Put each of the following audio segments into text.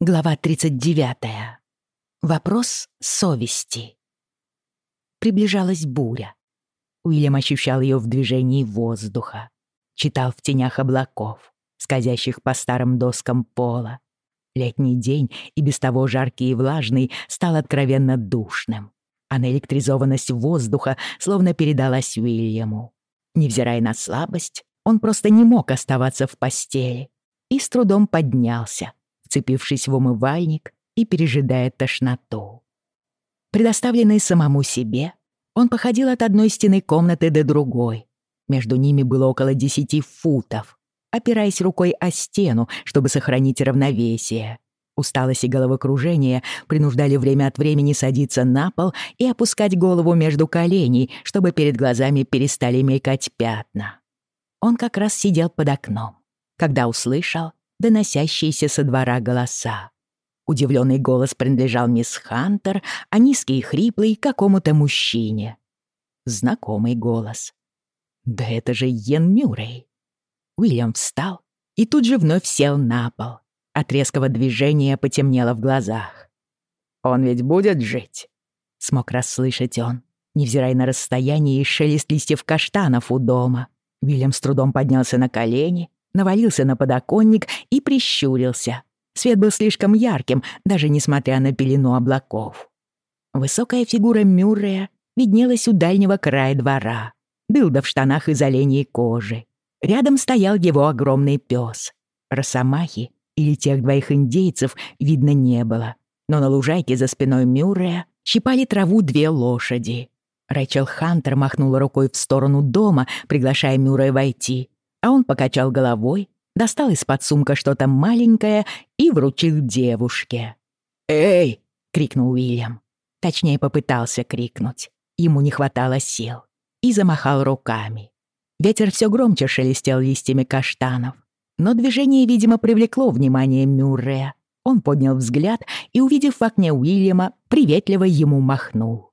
Глава 39. Вопрос совести. Приближалась буря. Уильям ощущал ее в движении воздуха. Читал в тенях облаков, скользящих по старым доскам пола. Летний день, и без того жаркий и влажный, стал откровенно душным. А наэлектризованность воздуха словно передалась Уильяму. Невзирая на слабость, он просто не мог оставаться в постели и с трудом поднялся, вцепившись в умывальник и пережидая тошноту. Предоставленный самому себе, он походил от одной стены комнаты до другой. Между ними было около десяти футов, опираясь рукой о стену, чтобы сохранить равновесие. Усталость и головокружение принуждали время от времени садиться на пол и опускать голову между коленей, чтобы перед глазами перестали мелькать пятна. Он как раз сидел под окном, когда услышал доносящиеся со двора голоса. Удивленный голос принадлежал мисс Хантер, а низкий и хриплый — какому-то мужчине. Знакомый голос. «Да это же Йен Мюррей!» Уильям встал и тут же вновь сел на пол. От резкого движения потемнело в глазах. «Он ведь будет жить?» — смог расслышать он, невзирая на расстояние и шелест листьев каштанов у дома. Уильям с трудом поднялся на колени навалился на подоконник и прищурился. Свет был слишком ярким, даже несмотря на пелену облаков. Высокая фигура Мюррея виднелась у дальнего края двора. Дылда в штанах из оленей кожи. Рядом стоял его огромный пес. Росомахи или тех двоих индейцев видно не было. Но на лужайке за спиной Мюррея щипали траву две лошади. Рэйчел Хантер махнула рукой в сторону дома, приглашая Мюррея войти, а он покачал головой, достал из-под сумка что-то маленькое и вручил девушке. «Эй!» — крикнул Уильям. Точнее, попытался крикнуть. Ему не хватало сил. И замахал руками. Ветер все громче шелестел листьями каштанов. Но движение, видимо, привлекло внимание Мюррея. Он поднял взгляд и, увидев в окне Уильяма, приветливо ему махнул.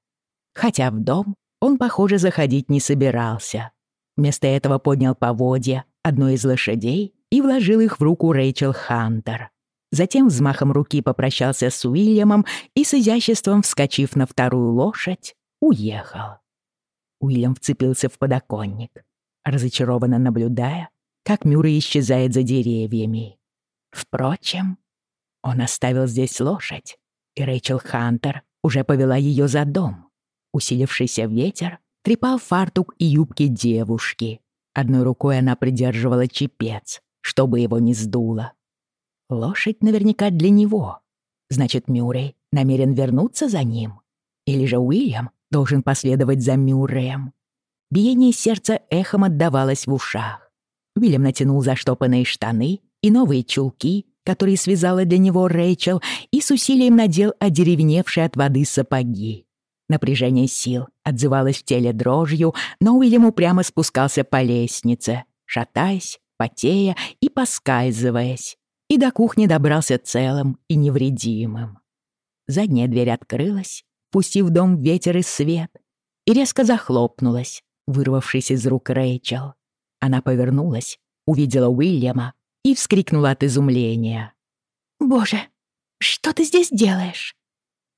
Хотя в дом он, похоже, заходить не собирался. Вместо этого поднял поводья одной из лошадей и вложил их в руку Рэйчел Хантер. Затем взмахом руки попрощался с Уильямом и с изяществом, вскочив на вторую лошадь, уехал. Уильям вцепился в подоконник, разочарованно наблюдая, как Мюррей исчезает за деревьями. Впрочем, он оставил здесь лошадь, и Рэйчел Хантер уже повела ее за дом. Усилившийся ветер трепал фартук и юбки девушки. Одной рукой она придерживала чепец, чтобы его не сдуло. Лошадь наверняка для него. Значит, Мюррей намерен вернуться за ним? Или же Уильям должен последовать за Мюрреем? Биение сердца эхом отдавалось в ушах. Уильям натянул заштопанные штаны и новые чулки, которые связала для него Рэйчел, и с усилием надел одеревневшие от воды сапоги. Напряжение сил отзывалось в теле дрожью, но Уильям упрямо спускался по лестнице, шатаясь, потея и поскальзываясь, и до кухни добрался целым и невредимым. Задняя дверь открылась, пустив в дом ветер и свет, и резко захлопнулась, вырвавшись из рук Рэйчел. Она повернулась, увидела Уильяма и вскрикнула от изумления. «Боже, что ты здесь делаешь?»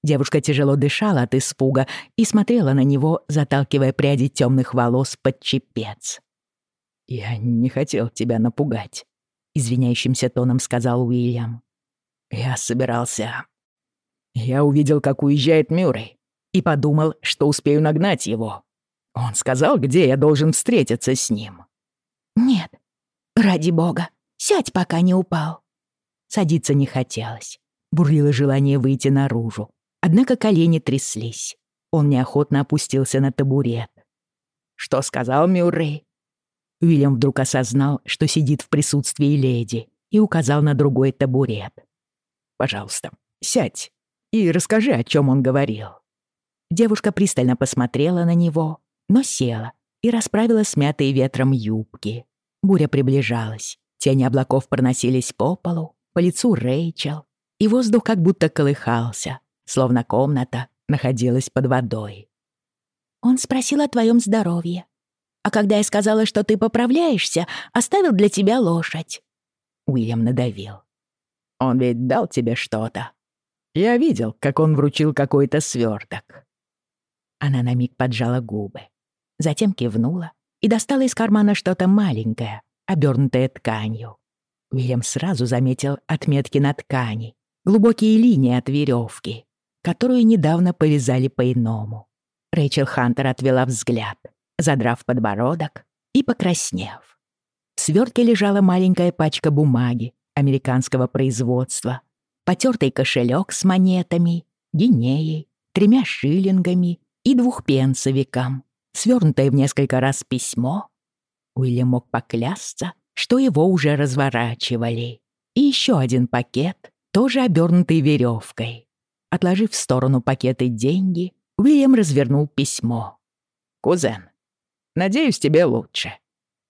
Девушка тяжело дышала от испуга и смотрела на него, заталкивая пряди темных волос под чепец. «Я не хотел тебя напугать», — извиняющимся тоном сказал Уильям. «Я собирался...» Я увидел, как уезжает Мюррей, и подумал, что успею нагнать его. Он сказал, где я должен встретиться с ним. «Нет, ради бога, сядь, пока не упал». Садиться не хотелось. Бурлило желание выйти наружу, Однако колени тряслись. Он неохотно опустился на табурет. «Что сказал Мюррей?» Уильям вдруг осознал, что сидит в присутствии леди, и указал на другой табурет. «Пожалуйста, сядь и расскажи, о чем он говорил». Девушка пристально посмотрела на него, но села и расправила смятые ветром юбки. Буря приближалась, тени облаков проносились по полу, по лицу Рэйчел, и воздух как будто колыхался, словно комната находилась под водой. Он спросил о твоем здоровье. А когда я сказала, что ты поправляешься, оставил для тебя лошадь. Уильям надавил. Он ведь дал тебе что-то. Я видел, как он вручил какой-то сверток. Она на миг поджала губы, затем кивнула и достала из кармана что-то маленькое, обернутое тканью. Уильям сразу заметил отметки на ткани, глубокие линии от веревки, которую недавно повязали по-иному. Рэйчел Хантер отвела взгляд, задрав подбородок и покраснев. В свертке лежала маленькая пачка бумаги американского производства, потертый кошелек с монетами, гинеей, тремя шиллингами и двухпенсовиком, свернутое в несколько раз письмо. Уильям мог поклясться, что его уже разворачивали. И еще один пакет, тоже обернутый веревкой. Отложив в сторону пакеты деньги, Уильям развернул письмо. «Кузен, надеюсь, тебе лучше.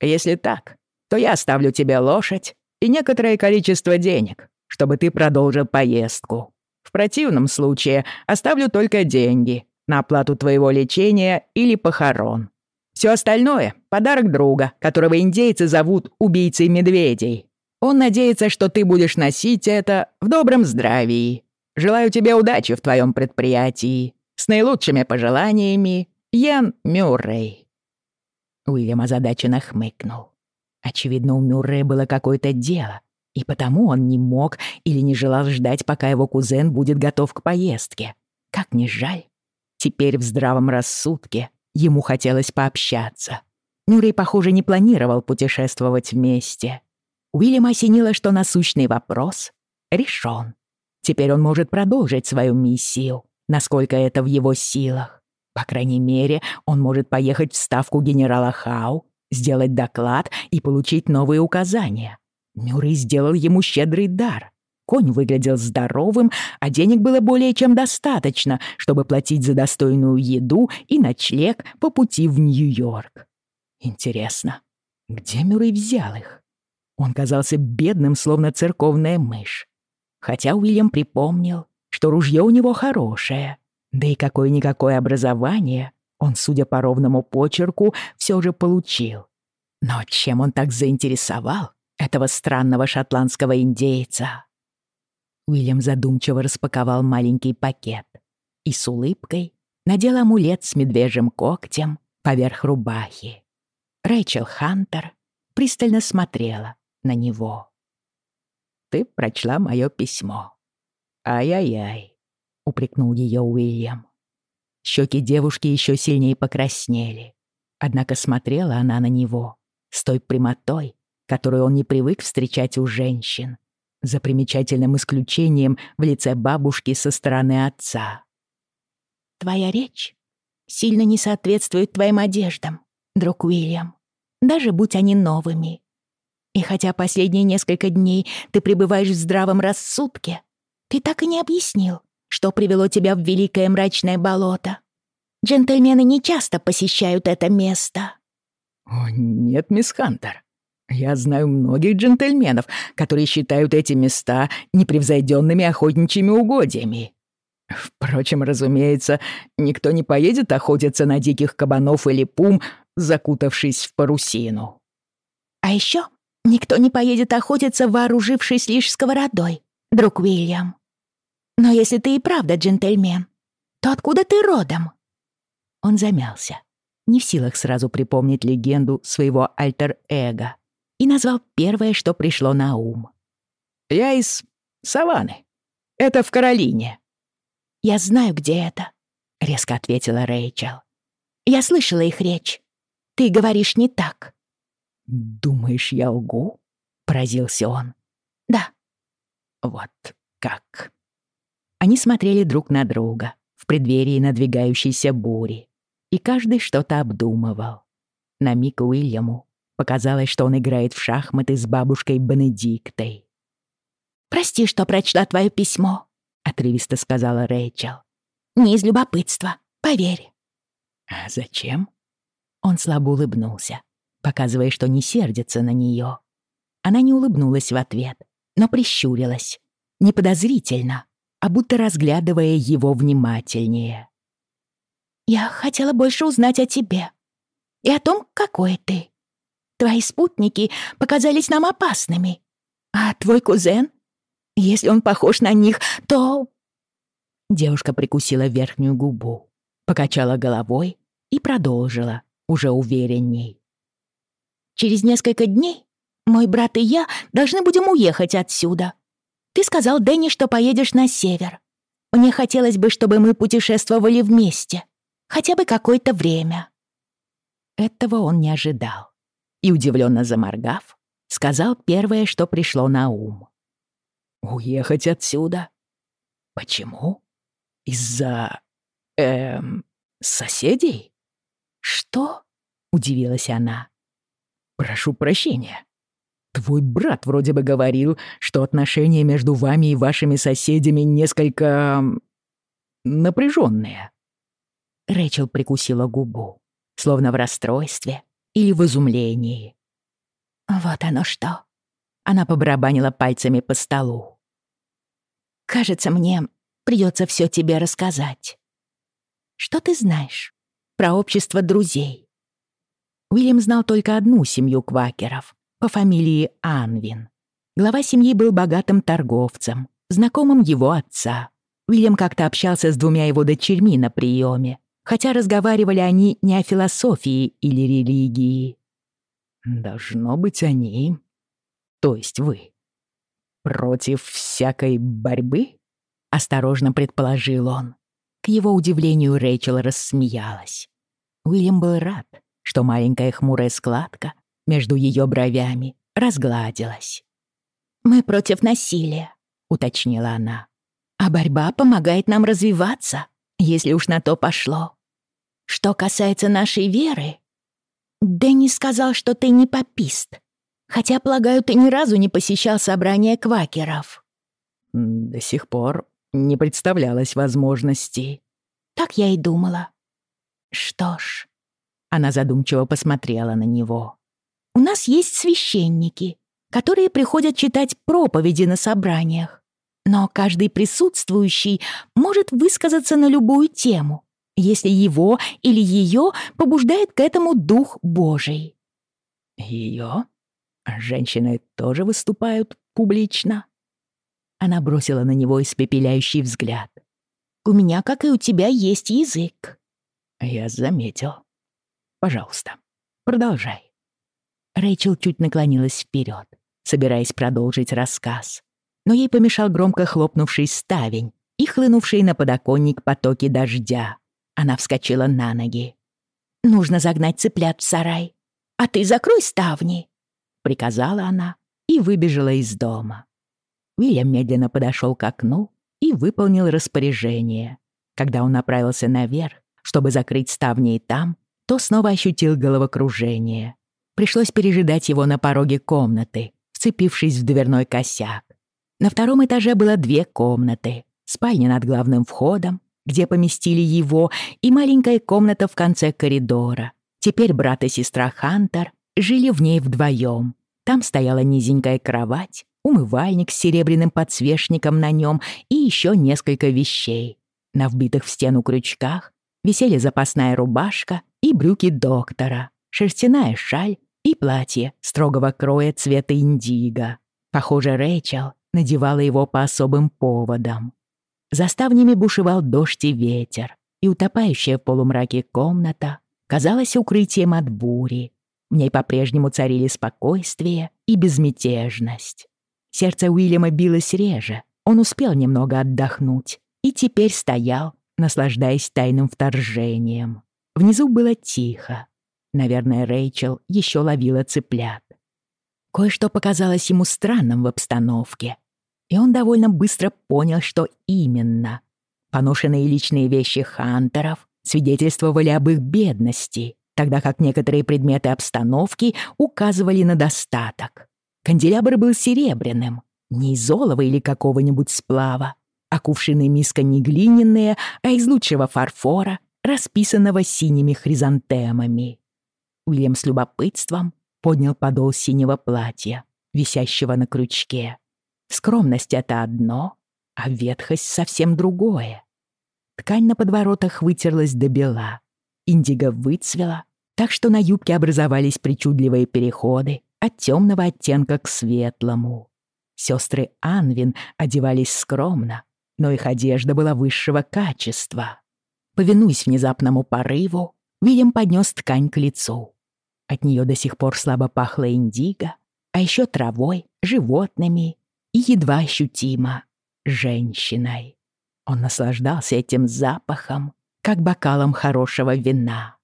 Если так, то я оставлю тебе лошадь и некоторое количество денег, чтобы ты продолжил поездку. В противном случае оставлю только деньги на оплату твоего лечения или похорон. Все остальное — подарок друга, которого индейцы зовут убийцей медведей. Он надеется, что ты будешь носить это в добром здравии. Желаю тебе удачи в твоем предприятии. С наилучшими пожеланиями, Ян Мюррей». Уильям озадаченно хмыкнул. Очевидно, у Мюррея было какое-то дело, и потому он не мог или не желал ждать, пока его кузен будет готов к поездке. Как ни жаль. Теперь в здравом рассудке ему хотелось пообщаться. Мюррей, похоже, не планировал путешествовать вместе. Уильям осенило, что насущный вопрос решен. Теперь он может продолжить свою миссию, насколько это в его силах. По крайней мере, он может поехать в ставку генерала Хау, сделать доклад и получить новые указания. Мюррей сделал ему щедрый дар. Конь выглядел здоровым, а денег было более чем достаточно, чтобы платить за достойную еду и ночлег по пути в Нью-Йорк. Интересно, где Мюррей взял их? Он казался бедным, словно церковная мышь. Хотя Уильям припомнил, что ружье у него хорошее, да и какое-никакое образование он, судя по ровному почерку, все же получил. Но чем он так заинтересовал этого странного шотландского индейца? Уильям задумчиво распаковал маленький пакет и с улыбкой надел амулет с медвежьим когтем поверх рубахи. Рэйчел Хантер пристально смотрела на него. «Ты прочла мое письмо. Ай-яй-яй», — упрекнул ее Уильям. Щеки девушки еще сильнее покраснели. Однако смотрела она на него с той прямотой, которую он не привык встречать у женщин за примечательным исключением в лице бабушки со стороны отца. «Твоя речь сильно не соответствует твоим одеждам, друг Уильям, даже будь они новыми. И хотя последние несколько дней ты пребываешь в здравом рассудке, ты так и не объяснил, что привело тебя в великое мрачное болото. Джентльмены не часто посещают это место». «О, нет, мисс Хантер. Я знаю многих джентльменов, которые считают эти места непревзойденными охотничьими угодьями. Впрочем, разумеется, никто не поедет охотиться на диких кабанов или пум, закутавшись в парусину. А еще никто не поедет охотиться, вооружившись лишь сковородой, друг Уильям. Но если ты и правда джентльмен, то откуда ты родом?» Он замялся, не в силах сразу припомнить легенду своего альтер-эго — и назвал первое, что пришло на ум. «Я из Саванны. Это в Каролине». «Я знаю, где это», — резко ответила Рэйчел. «Я слышала их речь. Ты говоришь не так». «Думаешь, я лгу?» — поразился он. «Да». «Вот как». Они смотрели друг на друга в преддверии надвигающейся бури, и каждый что-то обдумывал. На миг Уильяму Показалось, что он играет в шахматы с бабушкой Бенедиктой. «Прости, что прочла твое письмо», — отрывисто сказала Рэйчел. «Не из любопытства, поверь». «А зачем?» Он слабо улыбнулся, показывая, что не сердится на нее. Она не улыбнулась в ответ, но прищурилась. Не подозрительно, а будто разглядывая его внимательнее. «Я хотела больше узнать о тебе и о том, какой ты. Твои спутники показались нам опасными. А твой кузен? Если он похож на них, то...» Девушка прикусила верхнюю губу, покачала головой и продолжила, уже уверенней. «Через несколько дней мой брат и я должны будем уехать отсюда. Ты сказал Дэнни, что поедешь на север. Мне хотелось бы, чтобы мы путешествовали вместе. Хотя бы какое-то время». Этого он не ожидал. И, удивленно заморгав, сказал первое, что пришло на ум. «Уехать отсюда? Почему? Из-за... эм... соседей?» «Что?» — удивилась она. «Прошу прощения. Твой брат вроде бы говорил, что отношения между вами и вашими соседями несколько... напряженные. Рэчел прикусила губу, словно в расстройстве или в изумлении. «Вот оно что!» Она побарабанила пальцами по столу. «Кажется, мне придется все тебе рассказать. Что ты знаешь про общество друзей?» Уильям знал только одну семью квакеров по фамилии Анвин. Глава семьи был богатым торговцем, знакомым его отца. Уильям как-то общался с двумя его дочерьми на приеме, хотя разговаривали они не о философии или религии. «Должно быть они, то есть вы, против всякой борьбы?» — осторожно предположил он. К его удивлению Рэйчел рассмеялась. Уильям был рад, что маленькая хмурая складка между ее бровями разгладилась. «Мы против насилия», — уточнила она. «А борьба помогает нам развиваться, если уж на то пошло. Что касается нашей веры, Дэнни сказал, что ты не попист, хотя, полагаю, ты ни разу не посещал собрания квакеров». «До сих пор не представлялось возможности». «Так я и думала». «Что ж...» Она задумчиво посмотрела на него. «У нас есть священники, которые приходят читать проповеди на собраниях. Но каждый присутствующий может высказаться на любую тему, если его или ее побуждает к этому Дух Божий. Ее? Женщины тоже выступают публично? Она бросила на него испепеляющий взгляд. «У меня, как и у тебя, есть язык». «Я заметил. Пожалуйста, продолжай». Рэйчел чуть наклонилась вперед, собираясь продолжить рассказ. Но ей помешал громко хлопнувший ставень и хлынувший на подоконник потоки дождя. Она вскочила на ноги. «Нужно загнать цыплят в сарай. А ты закрой ставни», — приказала она и выбежала из дома. Уильям медленно подошел к окну и выполнил распоряжение. Когда он направился наверх, чтобы закрыть ставни и там, то снова ощутил головокружение. Пришлось пережидать его на пороге комнаты, вцепившись в дверной косяк. На втором этаже было две комнаты. Спальня над главным входом где поместили его, и маленькая комната в конце коридора. Теперь брат и сестра Хантер жили в ней вдвоем. Там стояла низенькая кровать, умывальник с серебряным подсвечником на нем и еще несколько вещей. На вбитых в стену крючках висели запасная рубашка и брюки доктора, шерстяная шаль и платье строгого кроя цвета индиго. Похоже, Рэйчел надевала его по особым поводам. За ставнями бушевал дождь и ветер, и утопающая в полумраке комната казалась укрытием от бури. В ней по-прежнему царили спокойствие и безмятежность. Сердце Уильяма билось реже, он успел немного отдохнуть и теперь стоял, наслаждаясь тайным вторжением. Внизу было тихо. Наверное, Рэйчел еще ловила цыплят. Кое-что показалось ему странным в обстановке и он довольно быстро понял, что именно. Поношенные личные вещи Хантеров свидетельствовали об их бедности, тогда как некоторые предметы обстановки указывали на достаток. Канделябр был серебряным, не из золова или какого-нибудь сплава, а кувшины миска не глиняные, а из лучшего фарфора, расписанного синими хризантемами. Уильям с любопытством поднял подол синего платья, висящего на крючке. Скромность — это одно, а ветхость — совсем другое. Ткань на подворотах вытерлась до бела. Индиго выцвела, так что на юбке образовались причудливые переходы от темного оттенка к светлому. Сестры Анвин одевались скромно, но их одежда была высшего качества. Повинуясь внезапному порыву, Вильям поднес ткань к лицу. От нее до сих пор слабо пахло индиго, а еще травой, животными и едва ощутимо женщиной. Он наслаждался этим запахом, как бокалом хорошего вина.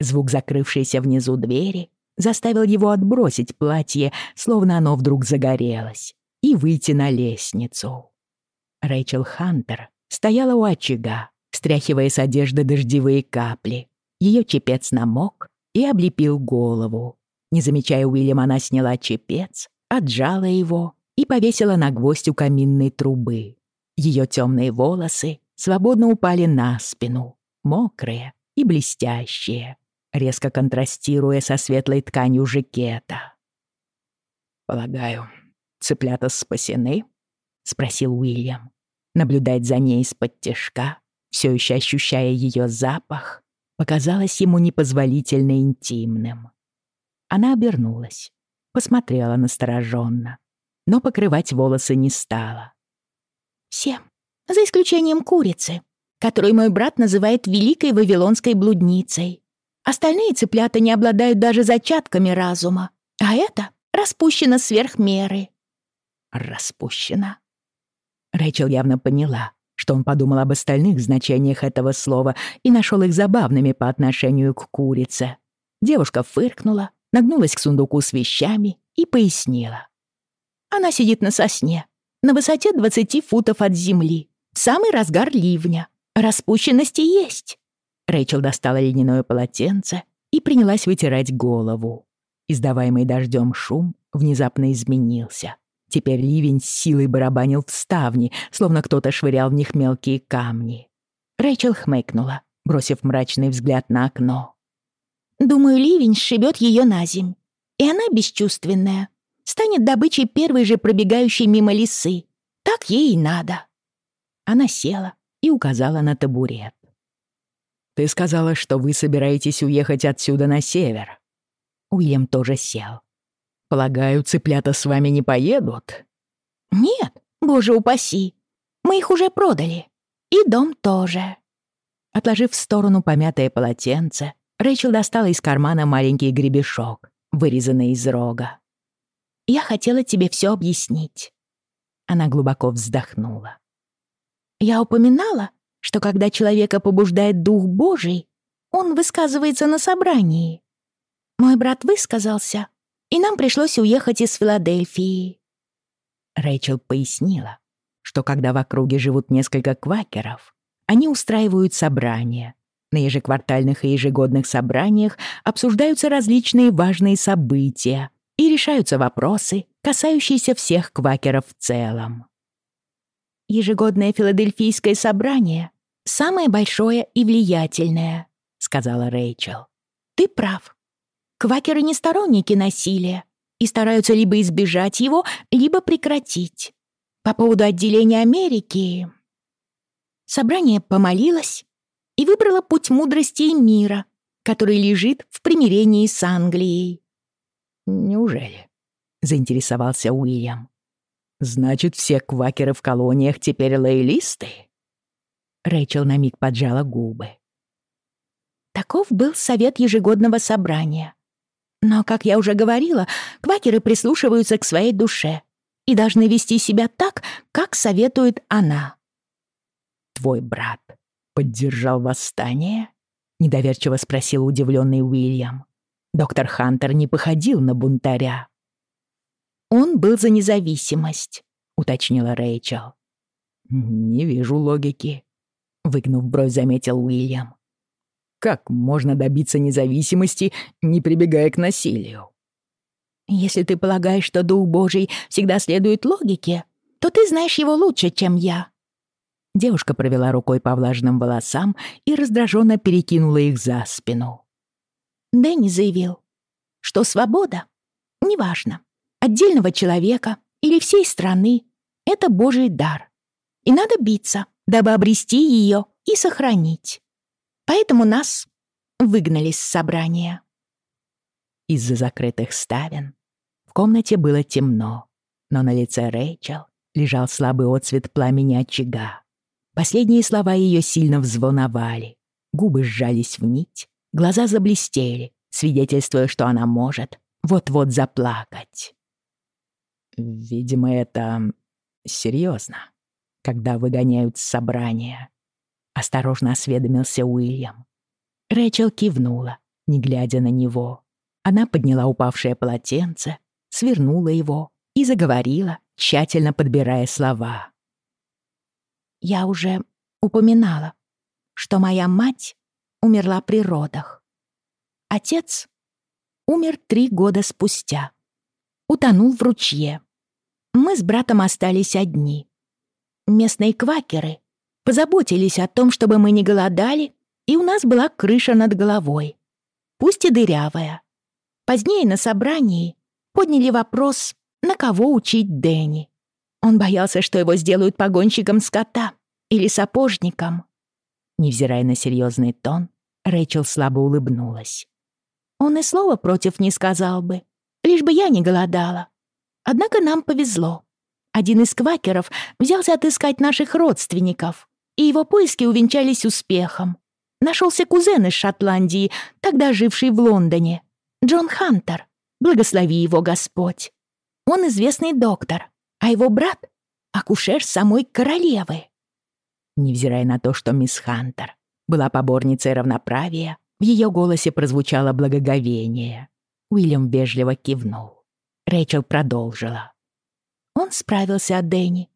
Звук закрывшейся внизу двери заставил его отбросить платье, словно оно вдруг загорелось, и выйти на лестницу. Рэйчел Хантер стояла у очага, стряхивая с одежды дождевые капли. Ее чепец намок и облепил голову. Не замечая Уильяма, она сняла чепец, отжала его и повесила на гвоздь у каминной трубы. Ее темные волосы свободно упали на спину, мокрые и блестящие, резко контрастируя со светлой тканью жакета. «Полагаю, цыплята спасены?» — спросил Уильям. Наблюдать за ней из-под тяжка, все еще ощущая ее запах, показалось ему непозволительно интимным. Она обернулась, посмотрела настороженно, но покрывать волосы не стала. «Все, за исключением курицы, которую мой брат называет Великой Вавилонской блудницей. Остальные цыплята не обладают даже зачатками разума, а это распущено сверх меры». «Распущено». Рэйчел явно поняла, что он подумал об остальных значениях этого слова и нашел их забавными по отношению к курице. Девушка фыркнула, нагнулась к сундуку с вещами и пояснила. «Она сидит на сосне, на высоте 20 футов от земли, в самый разгар ливня. Распущенности есть». Рэйчел достала льняное полотенце и принялась вытирать голову. Издаваемый дождем шум внезапно изменился. Теперь ливень с силой барабанил в ставни, словно кто-то швырял в них мелкие камни. Рэйчел хмыкнула, бросив мрачный взгляд на окно. «Думаю, ливень сшибет ее на земь. И она бесчувственная. Станет добычей первой же пробегающей мимо лисы. Так ей и надо». Она села и указала на табурет. «Ты сказала, что вы собираетесь уехать отсюда на север». Уильям тоже сел. Полагаю, цыплята с вами не поедут?» «Нет, боже упаси. Мы их уже продали. И дом тоже». Отложив в сторону помятое полотенце, Рэйчел достала из кармана маленький гребешок, вырезанный из рога. «Я хотела тебе все объяснить». Она глубоко вздохнула. «Я упоминала, что когда человека побуждает Дух Божий, он высказывается на собрании. Мой брат высказался, и нам пришлось уехать из Филадельфии». Рэйчел пояснила, что когда в округе живут несколько квакеров, они устраивают собрания. На ежеквартальных и ежегодных собраниях обсуждаются различные важные события и решаются вопросы, касающиеся всех квакеров в целом. «Ежегодное филадельфийское собрание — самое большое и влиятельное», — сказала Рэйчел. «Ты прав. Квакеры не сторонники насилия и стараются либо избежать его, либо прекратить. По поводу отделения Америки... Собрание помолилось и выбрало путь мудрости и мира, который лежит в примирении с Англией. «Неужели?» — заинтересовался Уильям. «Значит, все квакеры в колониях теперь лоялисты?» Рэйчел на миг поджала губы. Таков был совет ежегодного собрания. Но, как я уже говорила, квакеры прислушиваются к своей душе и должны вести себя так, как советует она. «Твой брат поддержал восстание?» — недоверчиво спросил удивленный Уильям. Доктор Хантер не походил на бунтаря. «Он был за независимость», — уточнила Рэйчел. «Не вижу логики», — выгнув бровь, заметил Уильям. Как можно добиться независимости, не прибегая к насилию? Если ты полагаешь, что Дух Божий всегда следует логике, то ты знаешь его лучше, чем я. Девушка провела рукой по влажным волосам и раздраженно перекинула их за спину. Дэнни заявил, что свобода, неважно, отдельного человека или всей страны, это Божий дар. И надо биться, дабы обрести ее и сохранить. Поэтому нас выгнали с собрания. Из-за закрытых ставен в комнате было темно. но на лице Рэйчел лежал слабый отцвет пламени очага. Последние слова ее сильно взволновали. Губы сжались в нить, глаза заблестели, свидетельствуя, что она может вот-вот заплакать. Видимо, это серьезно, когда выгоняют с собрания. Осторожно осведомился Уильям. Рэчел кивнула, не глядя на него. Она подняла упавшее полотенце, свернула его и заговорила, тщательно подбирая слова. «Я уже упоминала, что моя мать умерла при родах. Отец умер три года спустя. Утонул в ручье. Мы с братом остались одни. Местные квакеры позаботились о том, чтобы мы не голодали, и у нас была крыша над головой, пусть и дырявая. Позднее на собрании подняли вопрос, на кого учить Дэнни. Он боялся, что его сделают погонщиком скота или сапожником. Невзирая на серьезный тон, Рэйчел слабо улыбнулась. Он и слова против не сказал бы, лишь бы я не голодала. Однако нам повезло. Один из квакеров взялся отыскать наших родственников, и его поиски увенчались успехом. Нашелся кузен из Шотландии, тогда живший в Лондоне, Джон Хантер, благослови его Господь. Он известный доктор, а его брат — акушер самой королевы. Невзирая на то, что мисс Хантер была поборницей равноправия, в ее голосе прозвучало благоговение. Уильям вежливо кивнул. Рэйчел продолжила. Он справился от Дэнни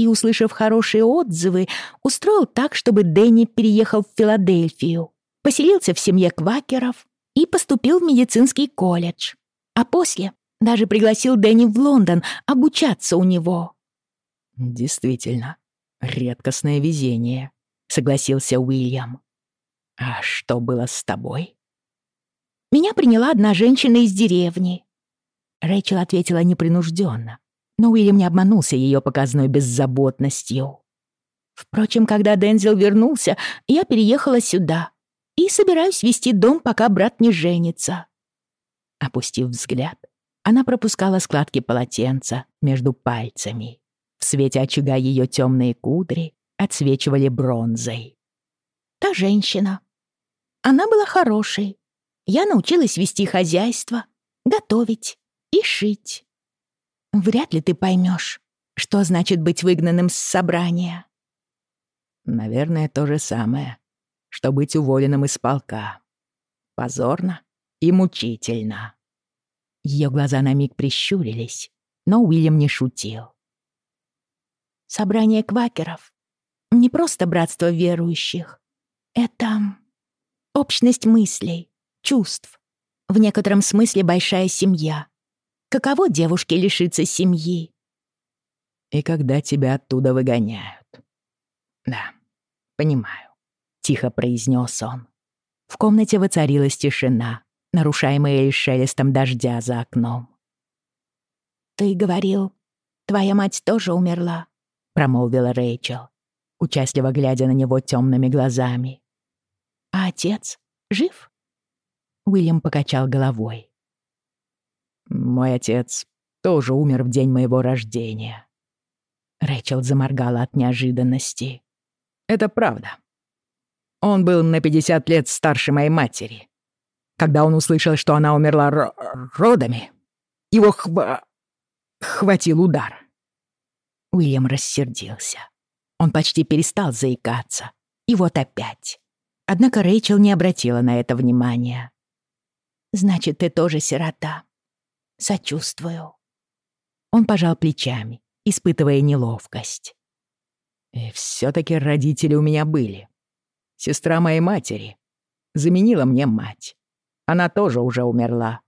и, услышав хорошие отзывы, устроил так, чтобы Дэнни переехал в Филадельфию, поселился в семье квакеров и поступил в медицинский колледж. А после даже пригласил Дэнни в Лондон обучаться у него. «Действительно, редкостное везение», — согласился Уильям. «А что было с тобой?» «Меня приняла одна женщина из деревни». Рэйчел ответила непринужденно, но Уильям не обманулся ее показной беззаботностью. Впрочем, когда Дензел вернулся, я переехала сюда и собираюсь вести дом, пока брат не женится. Опустив взгляд, она пропускала складки полотенца между пальцами. В свете очага ее темные кудри отсвечивали бронзой. «Та женщина, она была хорошей. Я научилась вести хозяйство, готовить и шить. Вряд ли ты поймешь, что значит быть выгнанным с собрания. Наверное, то же самое, что быть уволенным из полка. Позорно и мучительно. Ее глаза на миг прищурились, но Уильям не шутил. Собрание квакеров — не просто братство верующих. Это Общность мыслей, чувств. В некотором смысле большая семья. Каково девушке лишиться семьи? И когда тебя оттуда выгоняют. Да, понимаю, тихо произнес он. В комнате воцарилась тишина, нарушаемая лишь шелестом дождя за окном. «Ты говорил, твоя мать тоже умерла», — промолвила Рэйчел, участливо глядя на него темными глазами. А отец жив?» Уильям покачал головой. «Мой отец тоже умер в день моего рождения». Рэйчел заморгала от неожиданности. «Это правда. Он был на 50 лет старше моей матери. Когда он услышал, что она умерла родами, его хва... хватил удар». Уильям рассердился. Он почти перестал заикаться. И вот опять. Однако Рэйчел не обратила на это внимания. «Значит, ты тоже сирота. Сочувствую». Он пожал плечами, испытывая неловкость. «И все-таки родители у меня были. Сестра моей матери заменила мне мать. Она тоже уже умерла.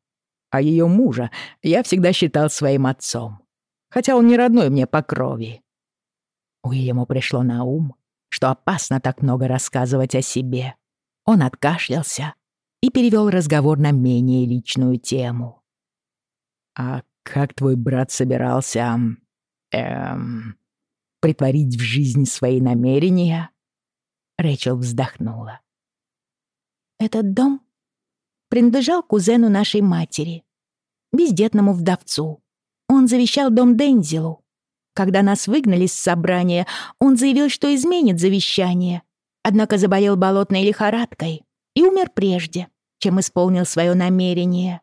А ее мужа я всегда считал своим отцом, хотя он не родной мне по крови». Уильяму пришло на ум, что опасно так много рассказывать о себе. Он откашлялся и перевел разговор на менее личную тему. «А как твой брат собирался... эм... притворить в жизнь свои намерения?» Рэчел вздохнула. «Этот дом принадлежал кузену нашей матери, бездетному вдовцу. Он завещал дом Дензилу. Когда нас выгнали с собрания, он заявил, что изменит завещание. Однако заболел болотной лихорадкой и умер прежде, чем исполнил свое намерение.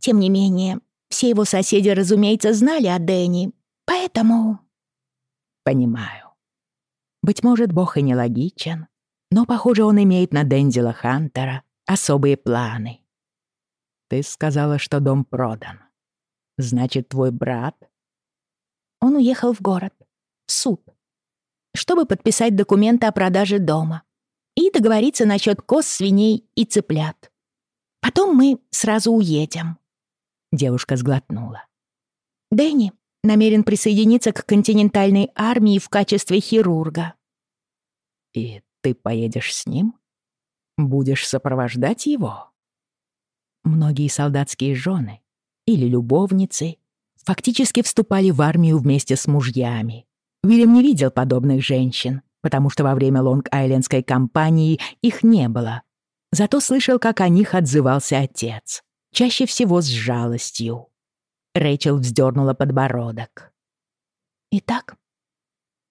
Тем не менее, все его соседи, разумеется, знали о Дэнни, поэтому... Понимаю. Быть может, Бог и нелогичен, но, похоже, он имеет на Дензила Хантера особые планы. Ты сказала, что дом продан. Значит, твой брат? Он уехал в город, в суд, чтобы подписать документы о продаже дома и договориться насчет коз, свиней и цыплят. Потом мы сразу уедем. Девушка сглотнула. Дэнни намерен присоединиться к континентальной армии в качестве хирурга. И ты поедешь с ним? Будешь сопровождать его? Многие солдатские жены или любовницы фактически вступали в армию вместе с мужьями. Уильям не видел подобных женщин, потому что во время Лонг-Айлендской кампании их не было. Зато слышал, как о них отзывался отец, чаще всего с жалостью. Рэйчел вздернула подбородок. «Итак,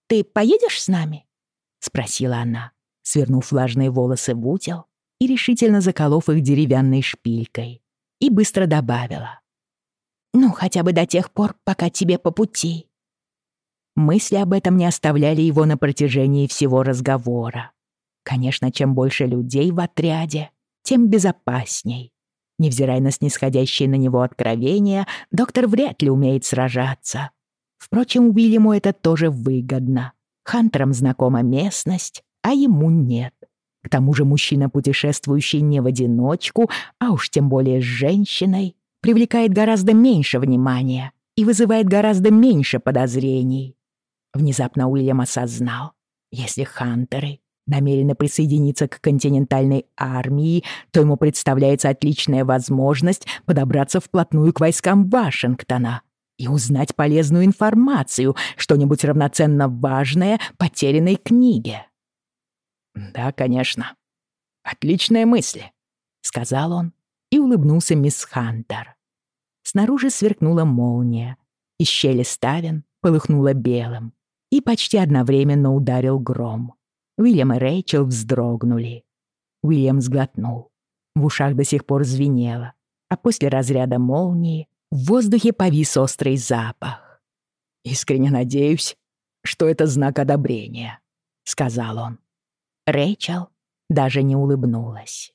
ты поедешь с нами?» — спросила она, свернув влажные волосы в утел и решительно заколов их деревянной шпилькой, и быстро добавила. «Ну, хотя бы до тех пор, пока тебе по пути». Мысли об этом не оставляли его на протяжении всего разговора. Конечно, чем больше людей в отряде, тем безопасней. Невзирая на снисходящие на него откровения, доктор вряд ли умеет сражаться. Впрочем, Уильяму это тоже выгодно. Хантерам знакома местность, а ему нет. К тому же мужчина, путешествующий не в одиночку, а уж тем более с женщиной, привлекает гораздо меньше внимания и вызывает гораздо меньше подозрений. Внезапно Уильям осознал, если хантеры намерены присоединиться к континентальной армии, то ему представляется отличная возможность подобраться вплотную к войскам Вашингтона и узнать полезную информацию, что-нибудь равноценно важное потерянной книге. «Да, конечно. Отличная мысль», — сказал он и улыбнулся мисс Хантер. Снаружи сверкнула молния, из щели ставен полыхнуло белым, и почти одновременно ударил гром. Уильям и Рэйчел вздрогнули. Уильям сглотнул. В ушах до сих пор звенело, а после разряда молнии в воздухе повис острый запах. «Искренне надеюсь, что это знак одобрения», — сказал он. Рэйчел даже не улыбнулась.